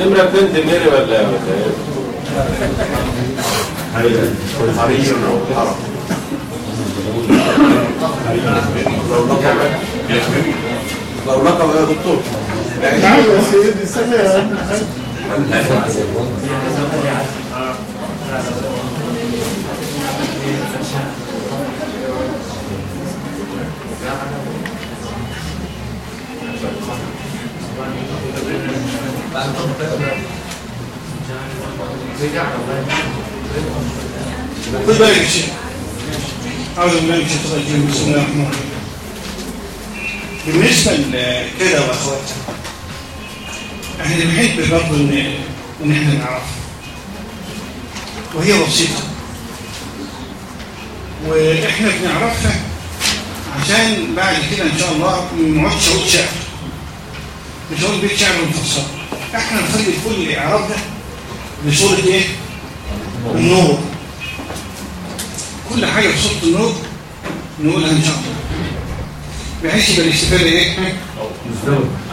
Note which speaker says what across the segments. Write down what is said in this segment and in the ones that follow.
Speaker 1: نمرة اتنين دميري ولا ولا
Speaker 2: إيه؟ لو لقب يا دكتور
Speaker 3: نعم يا سيدي
Speaker 4: بالك يا شيخ أعوذ بالله من الشيطان الرجيم. بسم الله الرحمن الرحيم. بالنسبة لكده وأخواتها إحنا بنحب برضه إن إحنا نعرفها وهي بسيطة وإحنا بنعرفها عشان بعد كده إن شاء الله ما نقعدش أقول شعر. مش هقول بيت شعر مفصل إحنا نخلي كل إعراب ده بصورة إيه؟ النور. كل حاجة في صوت النور نقولها إن شاء الله. بحيث يبقى الاستفادة إيه؟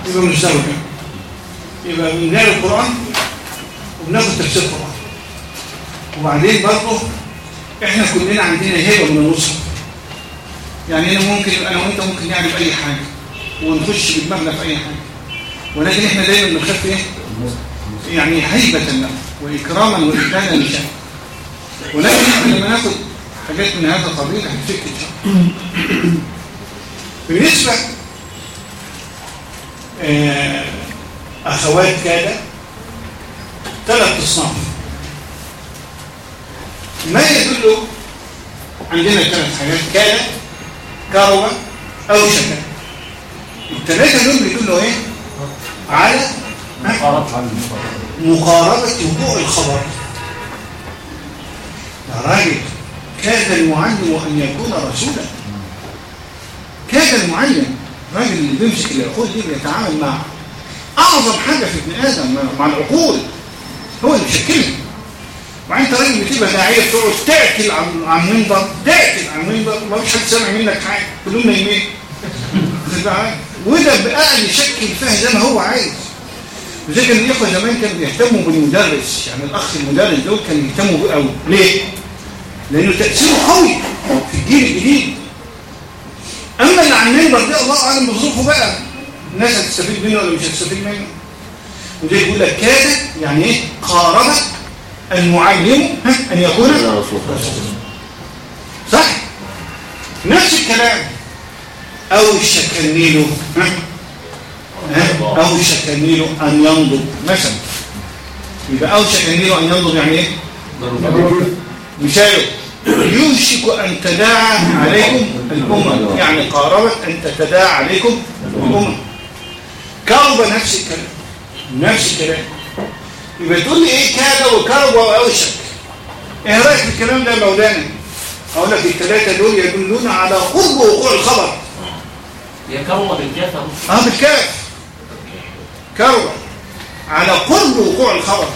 Speaker 4: يبقى مزدوجة يبقى بنقرا القرآن وبناخد تفسير القرآن. وبعدين برضه إحنا كلنا عندنا هيبة من النصر. يعني أنا ممكن أنا وأنت ممكن نعمل أي حاجة ونخش بدماغنا في أي حاجة. ولكن إحنا دايما بنخاف إيه؟ يعني هيبة له وإكراما وإكراما لشأن ولكن إحنا لما ناخد حاجات من هذا القبيل هتفك إن شاء الله بالنسبة آه، أخوات كاد ثلاث أصناف. ما يدل عندنا ثلاث حاجات كاد كروة أو شكا الثلاثة دول بيدلوا إيه؟ على مقاربة وقوع الخبر. يا راجل كاد المعلم أن يكون رسولا. كاد المعلم الراجل اللي بيمسك العقول دي بيتعامل مع أعظم حاجة في ابن آدم مع العقول. هو اللي بيشكلها. وبعدين انت راجل بتبقى داعية تقعد تاكل عن عن منبر تاكل عن منبر ما فيش حد سامع منك حاجة كلهم نايمين وده بقى يشكل فيها زي ما هو عايز. وزي كان الإخوة زمان كانوا بيهتموا بالمدرس يعني الأخ المدرس دول كانوا يهتموا بيه قوي ليه؟ لأنه تأثيره قوي في الجيل الجديد أما اللي على المنبر ده الله أعلم بظروفه بقى الناس هتستفيد منه ولا مش هتستفيد منه وده يقول لك كاد يعني إيه؟ قارب المعلم ها؟ أن يكون صح؟ نفس الكلام أو الشكنيل ها؟ ها؟ أو الشكنيل أن ينضب مثلا يبقى أو الشكنيل أن ينضب يعني إيه؟ مثاله يوشك أن تداعى عليكم الأمم يعني قاربت أن تتداعى عليكم الأمم كرب نفس الكلام. نفس الكلام. يبقى تقول لي إيه كاد وكرب وأوشك. إيه رايك في الكلام ده يا مولانا. أقول لك الثلاثه دول يدلون على قرب وقوع الخبر.
Speaker 5: هي كروة بالكاف.
Speaker 4: آه بالكاف. كروه على قرب وقوع الخبر.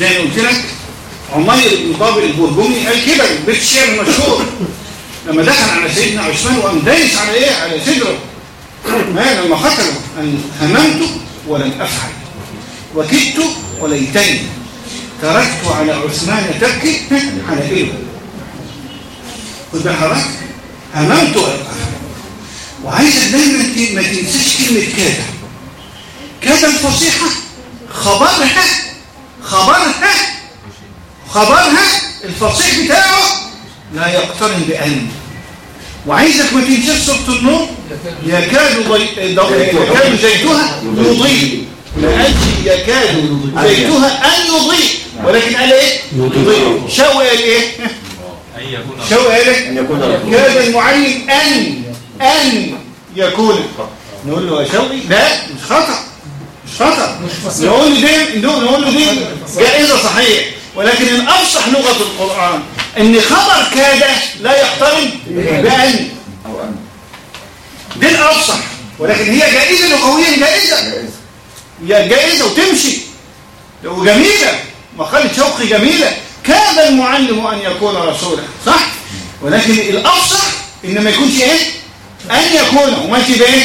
Speaker 4: زي ما قلت لك عمير بن طابق البرجمي قال كده بيت الشعر المشهور لما دخل على سيدنا عثمان وقام دايس على إيه؟ على صدره. ما لما قتله أن هممت ولم أفعل. وكدت وليتني. تركت على عثمان تبكي على إيه خد حضرتك؟ هممت ولم أفعل. وعايزك دايما ما تنساش كلمة كاد كاد الفصيحة خبرها خبرها خبرها الفصيح بتاعه لا يقترن بأن. وعايزك ما تنساش سورة النور. يكاد يكاد زيتها يضيء. ما قالش يكاد زيتها أن يضيء. ولكن قال إيه؟ يضيء. شوقي قال
Speaker 5: إيه؟
Speaker 4: شوقي قال
Speaker 2: إيه؟
Speaker 4: كاد المعلم أن أن يكون. نقول له يا شوقي لا مش خطأ. مش خطأ. نقول له دي نقول له دي جائزة صحيح ولكن الأفصح لغة القرآن إن خبر كاد لا يقترن بأن
Speaker 2: أو أن
Speaker 4: دي الأفصح. ولكن هي جائزة لغويا جائزة. هي جائزة وتمشي. وجميلة. مقالة شوقي جميلة. كاد المعلم أن يكون رسولا. صح؟ ولكن الأفصح إن ما يكونش إيه؟ أن يكون. وماشي بإيه؟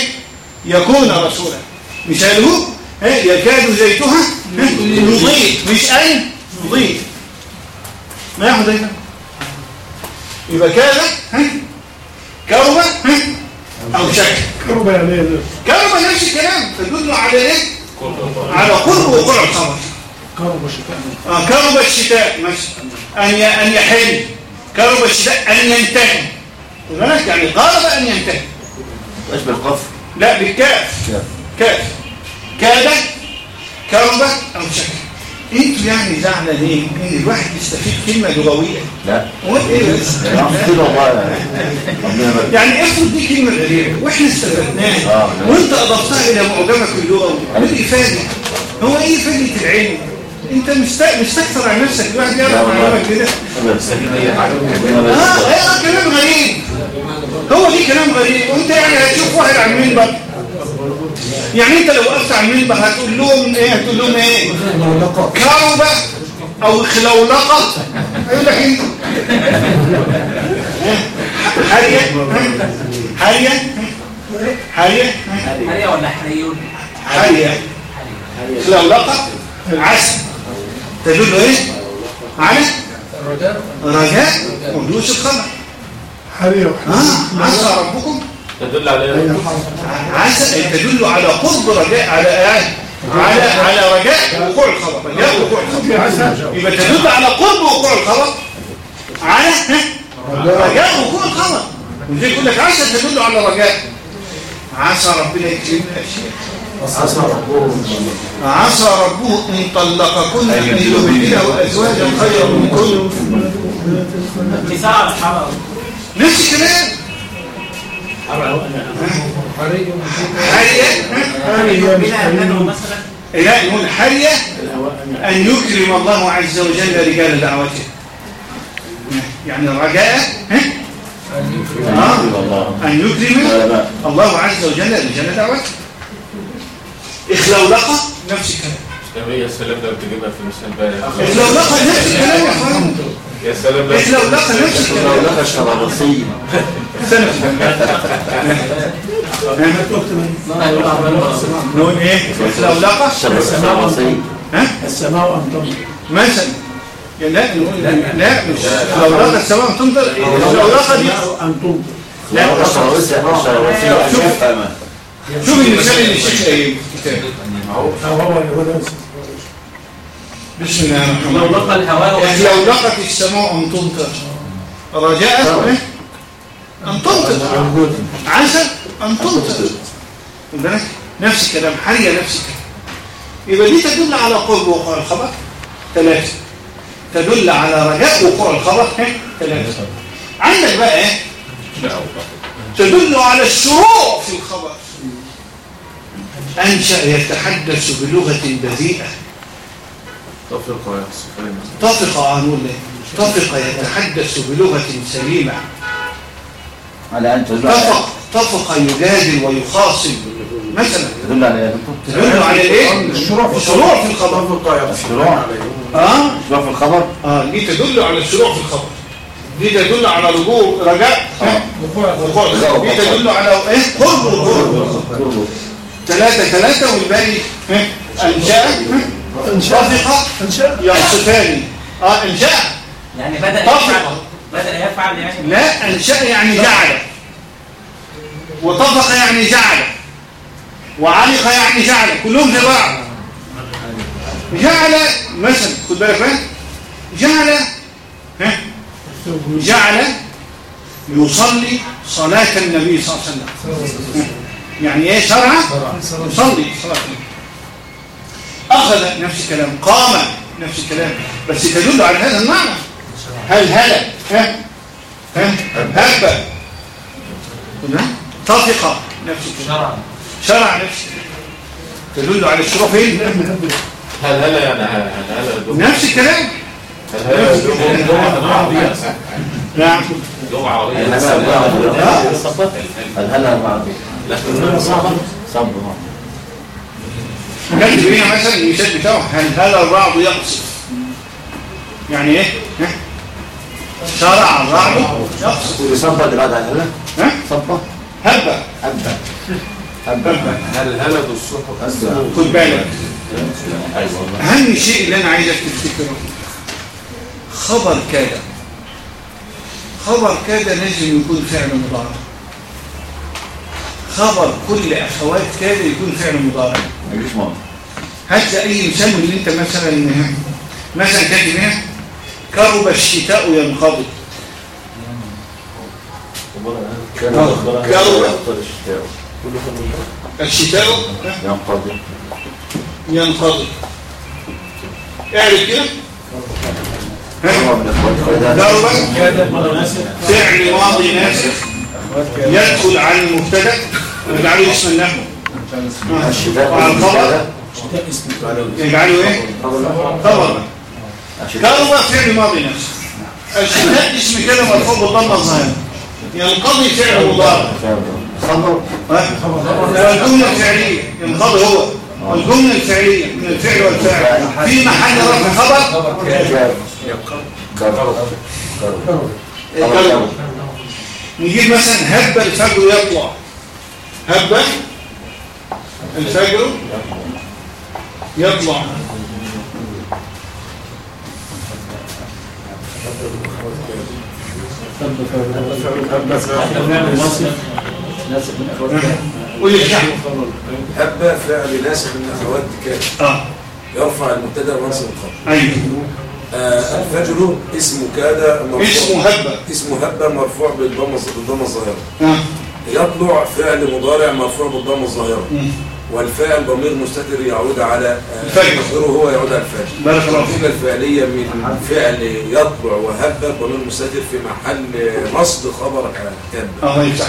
Speaker 4: يكون رسولا. مثاله؟ إيه؟ يكاد زيتها. يضيء. مش أن يضيء ما ياخد إيه؟ يبقى كاد ها؟ كربة ها؟ أو شك
Speaker 3: قرب يعني
Speaker 4: كربة نفس الكلام. تدل على إيه؟ على قرب وقرع الخبر.
Speaker 3: قرب الشتاء
Speaker 4: كرب الشتاء. مثلا أن ي- أن يحل. كرب الشتاء أن ينتهي. يعني قارب أن ينتهي.
Speaker 2: أشبه القفر
Speaker 4: لا بالكاف.
Speaker 2: كاف.
Speaker 4: كاف. كاد كرب أو شك أنتوا يعني زعلة ليه ان الواحد يستفيد كلمة لغوية.
Speaker 2: لا. إيه؟ يبارك
Speaker 4: يعني افرض دي كلمة غريبة وإحنا استفدناها.
Speaker 2: آه، نعم.
Speaker 4: وإنت أضفتها إلى معجمك اللغوي بالافادة هو إيه فائدة العلم؟ أنت مست- مستكثر عن نفسك. الواحد يعرف. معلومات كده.
Speaker 2: آه
Speaker 4: إيه كلام غريب. هو دي كلام غريب؟ وأنت يعني هتشوف واحد على المنبر. يعني انت لو وقفت على المنبر هتقول لهم إيه؟ هتقول لهم إيه؟ كربة أو خلولقة هيقول لك انت حرية حرية حرية
Speaker 5: حرية ولا حريون؟
Speaker 4: حرية خلولقة عسل. تدل إيه؟ على رجاء. حدوث الخبر
Speaker 3: حرية
Speaker 4: آه. عسى ربكم.
Speaker 1: تدل على
Speaker 4: عسى تدل على قرب رجاء على على على رجاء وقوع الخبر. رجاء وقوع الخبر. يبقى تدل على قرب وقوع الخبر. على ها؟ رجاء. وقوع الخبر. وزي يقول لك عسى تدل على رجاء. عسى ربنا يكرمنا اشياء عسى ربه. أن طلقكن ان يبدله ازواجا خيرا
Speaker 5: نساء الحرام
Speaker 4: نفس الكلام حرية
Speaker 5: بلا أنه مثلا
Speaker 4: لا يقول حرية أن يكرم الله عز وجل رجال دعوته. يعني الرجاء.
Speaker 2: الله
Speaker 4: أن يكرم الله عز وجل رجال دعوته. إخلولقة نفس الكلام.
Speaker 1: يا سلام لو تجيبها في مثال بارع
Speaker 4: إخلولقة نفس الكلام. يا أخوان
Speaker 1: يا سلام لو
Speaker 4: إخلولقة نفس
Speaker 2: لو لك الشرابصية
Speaker 4: سنة نقول إيه إخلولقة
Speaker 2: الشرابصية
Speaker 4: ها
Speaker 3: السماء أن تمطر
Speaker 4: مثلا لا نقول لا مش لو رقى السماء تمطر لو رقى دي
Speaker 3: أن تمطر
Speaker 4: لا شوف. شوف المثال اللي الشيخ الكتاب
Speaker 3: أو هو يقول
Speaker 4: بسم الله الرحمن
Speaker 5: لو
Speaker 4: الرحيم
Speaker 5: لقى الهواء
Speaker 4: لو لقت السماء أن تمطر رجاء إيه؟ أن تمطر عسى أن تمطر بالك؟ نفس الكلام حرية نفس الكلام. يبقى دي تدل على قرب وقوع الخبر ثلاثة. تدل على رجاء وقوع الخبر إيه؟ ثلاثة. عندك بقى إيه؟ تدل على الشروع في الخبر. أنشأ يتحدث بلغة بذيئة
Speaker 1: سفيان
Speaker 4: طفق هنقول إيه طفق يتحدث بلغة سليمة.
Speaker 2: على أن تدل على
Speaker 4: طفق طفق يجادل ويخاصم. مثلا.
Speaker 2: تدل على إيه؟
Speaker 4: تدل على إيه؟ الشروع في الشروع في الخبر.
Speaker 2: الشروع.
Speaker 4: آه
Speaker 2: الشروع في الخبر.
Speaker 4: آه دي تدل على الشروع في الخبر. دي تدل على رجوع رجاء. ها؟ وقوع الخبر. دي تدل على إيه؟ قرب. وقرب ثلاثة ثلاثة والباقي ها؟ أنشاء. ها؟ طفق
Speaker 3: أنشاء.
Speaker 4: يعصفان آه إنشاء.
Speaker 5: يعني بدأ
Speaker 4: طفق.
Speaker 5: يفعل بدأ يفعل يعني.
Speaker 4: لا إنشاء يعني جعل. وطفق يعني جعل. وعلق يعني جعل. كلهم زي بعض جعل مثلا خد بالك بقى جعل ها؟ جعل يصلي صلاة النبي صلى الله عليه وسلم. يعني إيه؟ شرع يصلي صلاة النبي. أخذ نفس الكلام قام نفس الكلام بس تدل على هذا المعنى هل هلا ها ها هب طفق نفس الكلام
Speaker 5: شرعا
Speaker 4: شرع نفسه تدل على الشروع فين
Speaker 1: هل هلا يعني هل هلا
Speaker 4: نفس الكلام
Speaker 1: هل هلا دوم لغة عربية
Speaker 4: نعم
Speaker 1: لغة عربية
Speaker 2: الهلا بعض
Speaker 1: لكن صعبة
Speaker 2: صب
Speaker 4: كان هنا مثلا المثال بتاعه هل هل الرعد يقصف يعني إيه؟ شرع الرعد يقصف
Speaker 2: يصب دلوقتي على الهلا
Speaker 4: ها؟
Speaker 2: صبة
Speaker 4: هبة.
Speaker 2: أبدا أبدا
Speaker 1: هل هلا دو الصبح
Speaker 4: خد بالك. أهم شيء اللي أنا عايزك تفتكره خبر كاد خبر كاد لازم يكون فعل مضارع. خبر كل أخوات كاد يكون فعل مضارع.
Speaker 2: مفيش ماضي
Speaker 4: هات أي مثال من اللي أنت مثلا مثلا كاتب هنا. كرب الشتاء ينقضي الشتاء
Speaker 2: ينقضي
Speaker 4: ينقضي اعرف كده؟ كرب فعل ماضي ناسخ يدخل على المبتدأ. ويجعله اسم النحو. وعلى الخبر يجعله إيه خبر كرب فعل ماضي ناسخ الشتاء اسم كده مرفوع بالضمه الظاهره ينقضي فعل مضارع
Speaker 2: خبر
Speaker 4: الجملة الفعلية ينقضي هو الجملة الفعلية من الفعل والفاعل في محل رفع خبر. نجيب مثلا هب الفجر يطلع هب الفجر يطلع قول
Speaker 6: هب فعل ناسخ من أخوات كان
Speaker 4: آه.
Speaker 6: يرفع المبتدأ وينصب الخبر
Speaker 4: أيوه.
Speaker 6: آه الفجر اسمه كاد مرفوع.
Speaker 4: اسمه هب.
Speaker 6: اسمه هب مرفوع بالضمه بالضمه الظاهرة.
Speaker 4: آه.
Speaker 6: يطلع فعل مضارع مرفوع بالضمه
Speaker 4: الظاهرة.
Speaker 6: والفاعل ضمير مستتر يعود على آه،. مصدره هو يعود على
Speaker 4: فيك.
Speaker 6: الجمله الفعلية من فعل يطلع وهب ضمير مستتر في محل نصب خبر كان
Speaker 4: الله يفتح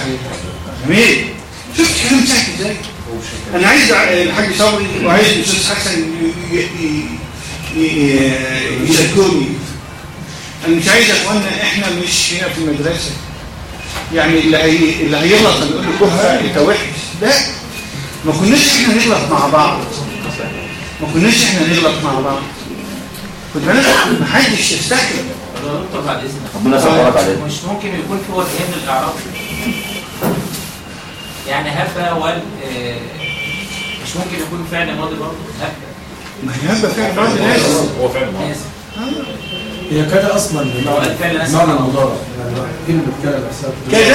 Speaker 4: جميل. شفت كلام سهل إزاي أنا عايز الحاج صبري وعايز الأستاذ حسن ي- ي- ي- يشاركوني أنا مش عايز يا اخوانا إحنا مش هنا في المدرسة. يعني اللي هي اللي هيغلط هنقول له إنت وحش. لا. ما كناش إحنا نغلط مع بعض. ما كناش إحنا نغلط مع بعض. خد بالك ما حدش يستحمل.
Speaker 5: اذنك
Speaker 2: ربنا يصبرك عليك.
Speaker 5: مش ممكن يكون في وجهين للإعراب. يعني هبة وال آه، مش ممكن يكون فعل ماضي برضه؟ هبة.
Speaker 4: ما هي هبة فعلا بعض الناس
Speaker 1: هو فعلا معروف.
Speaker 5: ناس
Speaker 3: هي كده أصلا
Speaker 5: هو الفعل ناس
Speaker 3: بمعنى المضارع. يعني كلمه كده
Speaker 4: كده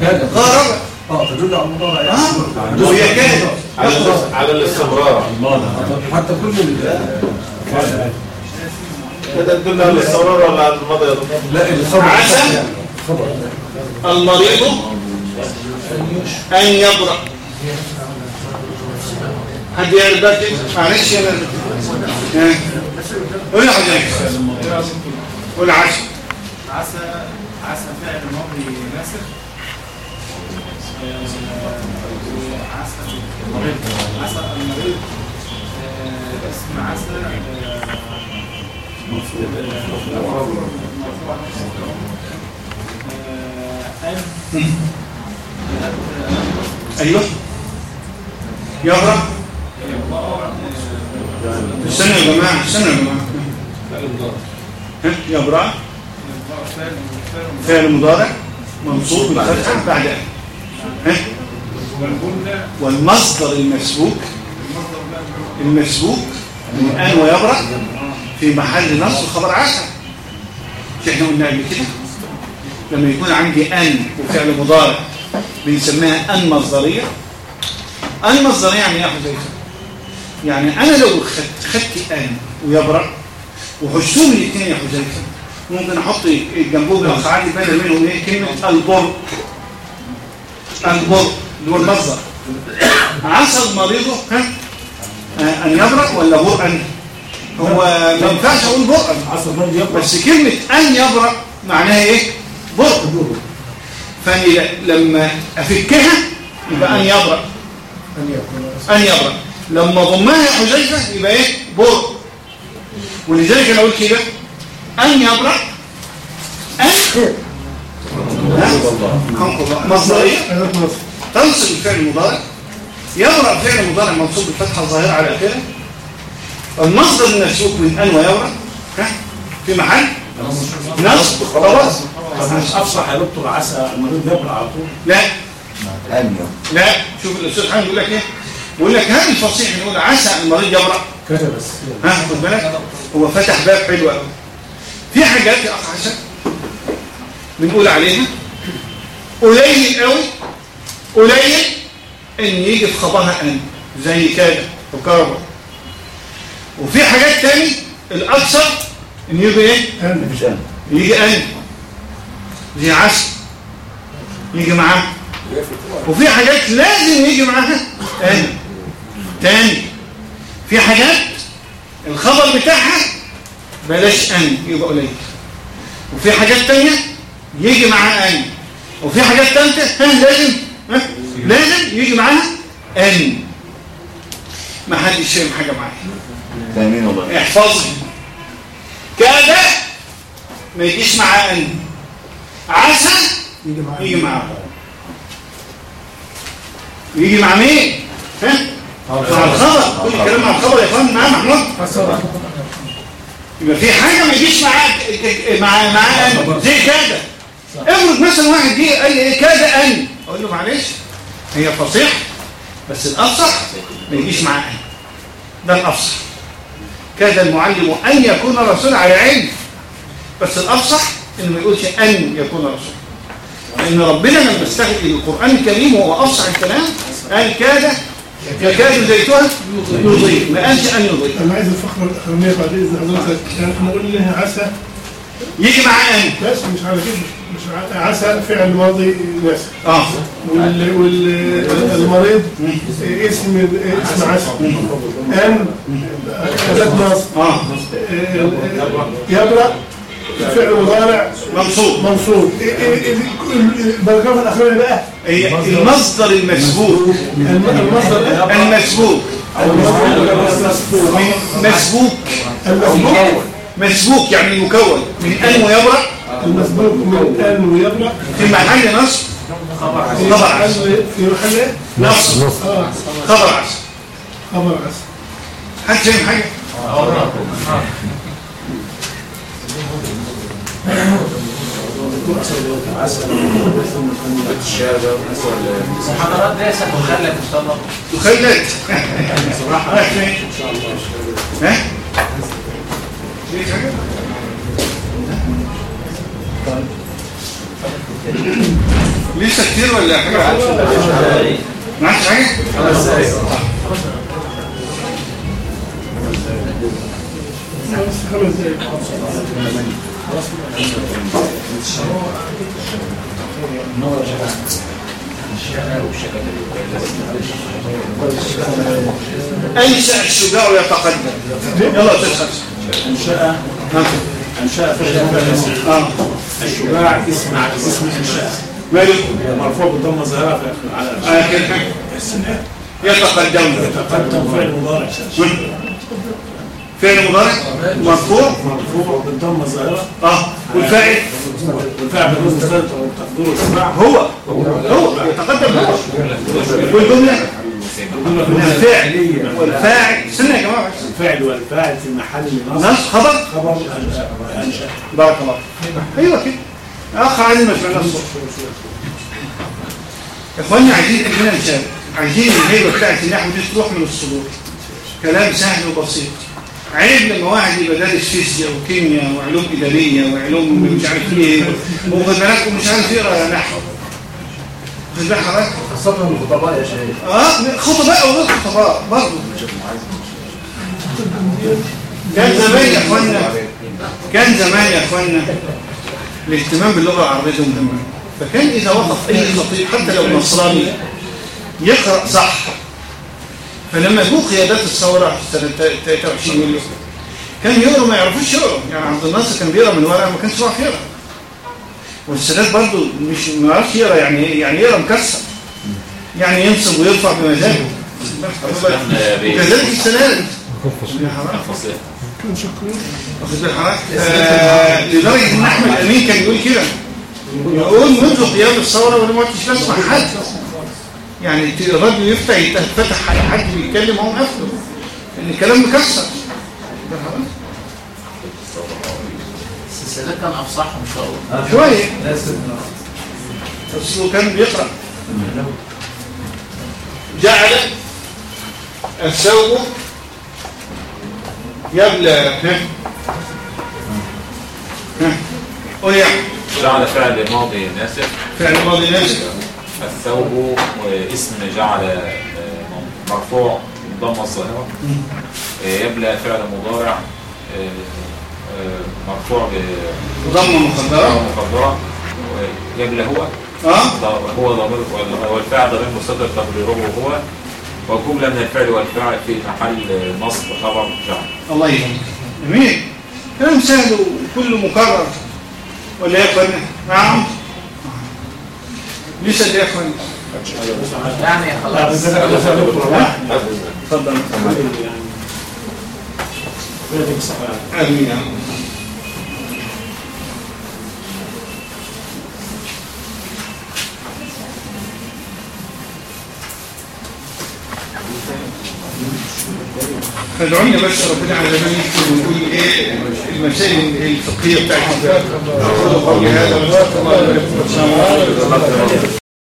Speaker 3: كده
Speaker 4: غرب
Speaker 3: آه تدل على المضارع يعني
Speaker 4: آه. وهي كده
Speaker 1: على على الاستمرار.
Speaker 3: حتى كل ال-
Speaker 1: كده تدل على الاستمرار ولا على الماضي يا دكتور؟
Speaker 3: لا الخبر.
Speaker 4: عسى. المريض أن يبرأ. حد يعرف ده كده؟ معلش ها. قول يا حضرتك قول عسى.
Speaker 7: عسى عسى فعل ماضي ناسخ عسى المريض عسى المريض اسم أن
Speaker 4: أيوه يبرأ استنى يا جماعة استنى يا جماعة. ها يبرأ فعل مضارع. منصوب بالفتحة بعد. أن والمصدر المسبوك المسبوك من أن ويبرأ في محل نصب خبر مش إحنا قلنا قبل كده لما يكون عندي أن وفعل مضارع بنسميها أن مصدرية أن مصدرية يعني إيه يا يعني أنا لو خدت, خدت أن ويبرأ وحشتهم الاثنين يا حذيفة ممكن أحط جنبهم الاخ علي بدل منهم إيه؟ كلمة البر. البر اللي هو المصدر عسى مريضه آه، أن يبرأ ولا برأا هو ما ينفعش
Speaker 3: أقول يقرأ
Speaker 4: بس كلمة أن يبرأ معناها إيه؟ برء فاني لما أفكها يبقى أن يبرأ.
Speaker 3: أن
Speaker 4: يبرأ. لما ضمها يا حذيفة يبقى إيه؟ برء ولذلك أنا أقول كده أن يبرأ أن مصدريه تنصب الفعل المضارع يبرأ فعل مضارع منصوب بالفتحه الظاهره على اخره المصدر المسبوق من ويبرأ ها؟ في محل نصب خلاص
Speaker 3: مش أفصح يا دكتور عسى المريض يقرأ على طول
Speaker 4: لا لا شوف الاستاذ حامد يقول لك إيه بيقول لك هل الفصيح يقول عسى المريض يبرأ
Speaker 3: كتب بس
Speaker 4: ها خد بالك هو فتح باب حلو قوي في حاجات يا اخ حسن بنقول عليها قليل قوي قليل إن يجي في خبرها ان زي كده وكهرباء وفي حاجات تاني الأكثر إن يجي إيه؟
Speaker 2: مفيش أنيو
Speaker 4: يجي ان زي عسل يجي معاه. وفي حاجات لازم يجي معاها ان تاني في حاجات الخبر بتاعها بلاش ان يبقى قليل. وفي حاجات تانية يجي معاها ان وفي حاجات ها لازم؟ لازم يجي معاها ان ما حدش فاهم حاجة معاها
Speaker 2: فاهمين والله.
Speaker 4: احفظها كاد ما يجيش معاه ان عسى
Speaker 3: يجي معاه.
Speaker 4: يجي معاه. يجي مع مين؟ ها؟ مع الخبر. كل الكلام مع الخبر يا إخوان. معاه محمود. يبقى في حاجة ما يجيش معاه مع مع زي كاد افرض مثلا واحد جه قال لي إيه كاد ان أقول له معلش هي فصيح بس الأفصح ما يجيش معاه ان ده الأفصح. كاد المعلم أن يكون رسول على علم بس الأفصح انه ما يقولش أن يكون رسول لأن ربنا لما استخدم القران الكريم وهو أفصح الكلام قال كاد يكاد زيتها يضيء. ما قالش أن يضيء.
Speaker 8: أنا عايز الفقره الأخرانية بعد إذن حضرتك. يعني إحنا قلنا عسى
Speaker 4: يجي مع ان
Speaker 8: بس مش على كده مش ع- عسى فعل ماضي ناس
Speaker 4: آه.
Speaker 8: وال والمريض اسم اسم عسى ان اداه نصب
Speaker 4: آه.
Speaker 8: يبرأ فعل مضارع.
Speaker 4: منصوب.
Speaker 8: منصوب. البركات الاخرانيه بقى؟
Speaker 4: هي المصدر المسبوق
Speaker 8: الم- المصدر
Speaker 4: المسبوق مسبوق
Speaker 8: المسبوق
Speaker 4: مسبوق يعني مكون من آن ويبرأ
Speaker 8: المسبوق من آن ويبرأ
Speaker 4: في محل نصب. خبر عسل.
Speaker 8: في محل؟
Speaker 4: نصب. خبر عسل.
Speaker 8: خبر عسى
Speaker 4: حد فاهم حاجة
Speaker 5: المحاضرات دي ستخلف ان شاء الله
Speaker 4: رايح فين إن شاء الله. لسه كتير ولا حاجة معكش حاجة
Speaker 8: بس خمس دقايق
Speaker 4: أنشأ الشجاع يتقدم يلا تدخل
Speaker 3: أنشأ أنشأ الشجاع اسم اسم إنشاء
Speaker 4: ماله
Speaker 3: مرفوع بالضمة ظاهرة في آخر على
Speaker 4: يتقدم
Speaker 3: تقدم فعل مضارع
Speaker 4: فعل مضارع مرفوع؟
Speaker 3: مرفوع بالضمة ظاهرة
Speaker 4: آه. والفاعل؟
Speaker 3: والفعل بالنص مستند تقديره السماع
Speaker 4: هو. هو. يتقدم هو. والجملة. من الفعل والفاعل. استنى يا جماعة. بس.
Speaker 3: الفعل والفاعل في محل نصب
Speaker 4: نص. خبر.
Speaker 3: خبر أنشأ
Speaker 4: بارك الله أيوه كده. ما سمعناش الصوت يا اخوانا عايزين إحنا نشارك. عايزين الهيبة بتاعت النحو دي تروح من الصدور. كلام سهل وبسيط. عيب لما واحد يبقى دارس فيزياء وكيمياء وعلوم إدارية وعلوم مش عارف إيه وخد بالك ومش عارف يقرا نحو. خد بالك حضرتك؟
Speaker 2: خاصة الخطباء يا شيخ.
Speaker 4: آه خطباء وغير خطباء برضه. كان زمان يا إخوانا كان زمان يا إخوانا الاهتمام باللغة العربية ده مهم. فكان إذا وقف أي خطيب حتى لو نصراني يقرأ صح فلما جه قيادات الثورة في سنه 23 يوليو كان يقرا ما يعرفوش يقرا يعني عبد الناصر كان بيقرا من ورقة ما كانش بيعرف يقرا والسادات برضه مش ما يعرفش يقرا يعني إيه؟ يعني يقرا مكسر. يعني ينصب ويرفع بمزاجه. وكذلك
Speaker 1: فصيح
Speaker 4: واخد بال حضرتك؟ آه، لدرجة إن أحمد أمين كان يقول كده. يقول منذ قيام الثورة وأنا ما كنتش بسمع حد. يعني الراديو يفتح يتفتح على حد بيتكلم وهو قافله إن الكلام مكسر؟
Speaker 5: السادات كان افصحهم إن شاء الله.
Speaker 4: شوية. اصله كان بيقرأ. جعل الثوب يبلى. ها. ها. قول يا.
Speaker 1: جعل فعل ماضي ناسب
Speaker 4: فعل ماضي ناسب
Speaker 1: الثوب اسم جعل آه، مرفوع ضم الظاهرة. آه، يبلى فعل مضارع آه، مرفوع
Speaker 4: وضم مخدرة
Speaker 1: بمقدرة يبلى هو. هو ضمير والفاعل ضمير مستتر تقديره هو. وجملة من الفعل والفاعل في محل نصب خبر جعل.
Speaker 4: الله يهديك. جميل. كلام سهل وكله مكرر. ولا يا اخوانا نعم. لسه يا اخوانا
Speaker 5: يعني خلاص
Speaker 3: يعني بس
Speaker 4: امين يا رب. فادعوني بس ربنا على بالي ونقول إيه المسائل الفقهية بتاعتنا